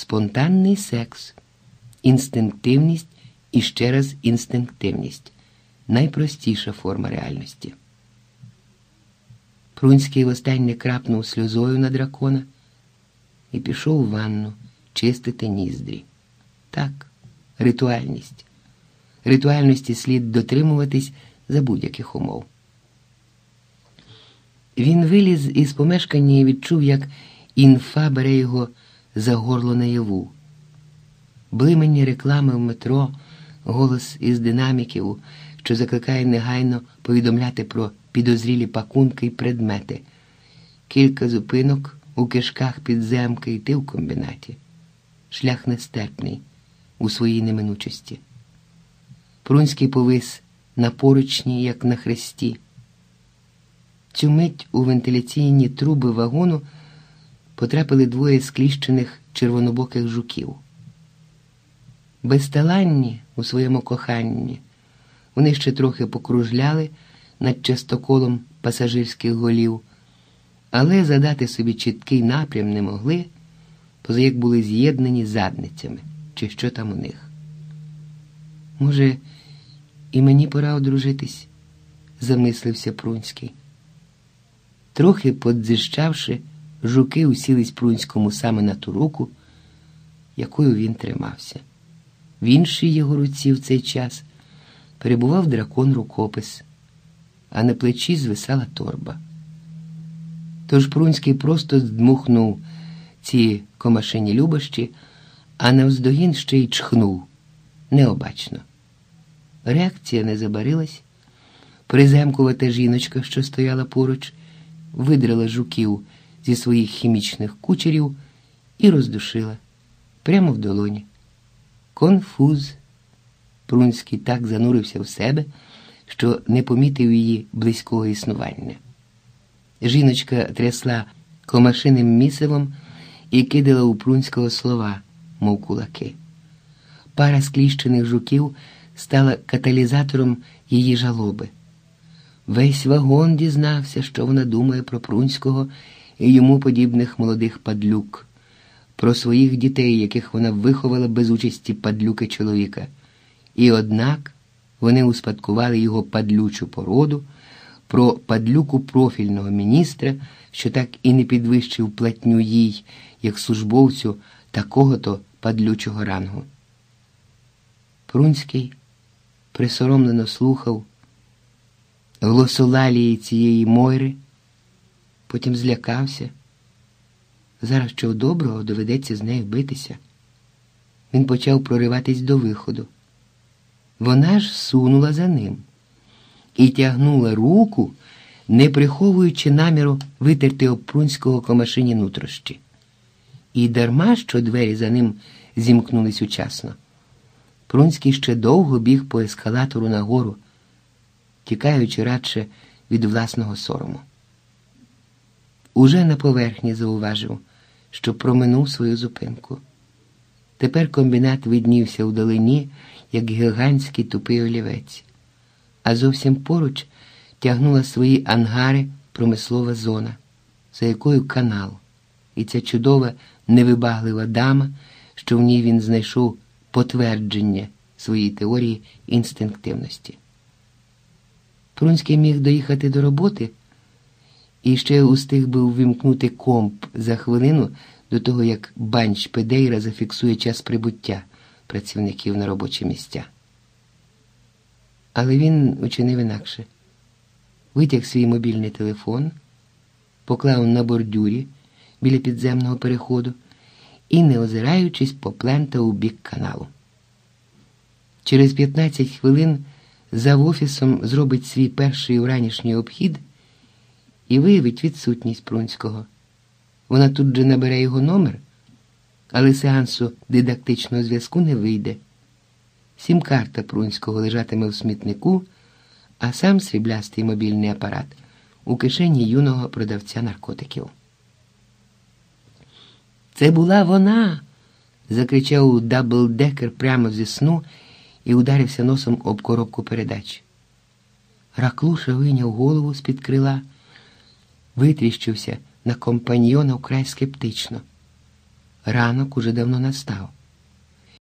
спонтанний секс, інстинктивність і ще раз інстинктивність найпростіша форма реальності. Прунський востаннє крапнув сльозою на дракона і пішов у ванну чистити ніздрі. Так, ритуальність. Ритуальності слід дотримуватись за будь-яких умов. Він виліз із помешкання і відчув, як інфа бере його за горло наяву. Блимені реклами в метро, голос із динаміків, що закликає негайно повідомляти про підозрілі пакунки і предмети, кілька зупинок у кишках підземки йти в комбінаті. Шлях нестерпний у своїй неминучості. Прунський повис на поручні, як на хресті. Цю мить у вентиляційні труби вагону потрапили двоє скліщених червонобоких жуків. Безталанні у своєму коханні вони ще трохи покружляли над частоколом пасажирських голів, але задати собі чіткий напрям не могли, поза як були з'єднані задницями, чи що там у них. Може, і мені пора одружитись, замислився Прунський. Трохи подзищавши, жуки усілись Прунському саме на ту руку, якою він тримався. В іншій його руці в цей час перебував дракон рукопис, а на плечі звисала торба. Тож Прунський просто здмухнув ці комашині любощі, а навздогін ще й чхнув необачно. Реакція не забарилась. Приземкувата жіночка, що стояла поруч, видрала жуків зі своїх хімічних кучерів і роздушила прямо в долоні. Конфуз. Прунський так занурився в себе, що не помітив її близького існування. Жіночка трясла комашиним місивом і кидала у Прунського слова, мов кулаки. Пара скліщених жуків стала каталізатором її жалоби. Весь вагон дізнався, що вона думає про Прунського і йому подібних молодих падлюк, про своїх дітей, яких вона виховала без участі падлюки чоловіка. І однак вони успадкували його падлючу породу, про падлюку профільного міністра, що так і не підвищив платню їй, як службовцю такого-то падлючого рангу. Прунський присоромлено слухав глосолалії цієї Мойри, потім злякався. Зараз чого доброго доведеться з нею битися. Він почав прориватись до виходу. Вона ж сунула за ним і тягнула руку, не приховуючи наміру витерти обпрунського комашині нутрощі. І дарма що двері за ним зімкнулись учасно. Прунський ще довго біг по ескалатору нагору, тікаючи радше від власного сорому. Уже на поверхні зауважив, що проминув свою зупинку. Тепер комбінат виднівся вдалині, як гігантський тупий олівець, а зовсім поруч тягнула свої ангари промислова зона, за якою канал, і ця чудова невибаглива дама, що в ній він знайшов потвердження своїй теорії інстинктивності. Прунський міг доїхати до роботи і ще устиг би увімкнути комп за хвилину до того, як банч Педейра зафіксує час прибуття працівників на робочі місця. Але він учинив інакше. Витяг свій мобільний телефон, поклав на бордюрі біля підземного переходу і, не озираючись, поплентав у бік каналу. Через 15 хвилин за офісом зробить свій перший вранішній обхід і виявить відсутність Прунського. Вона тут же набере його номер, але сеансу дидактичного зв'язку не вийде. Сім-карта Прунського лежатиме в смітнику, а сам сріблястий мобільний апарат у кишені юного продавця наркотиків. Це була вона. закричав даблдекер прямо зі сну і ударився носом об коробку передач. Раклуша вийняв голову з-під крила, витріщився на компаньйона вкрай скептично. Ранок уже давно настав.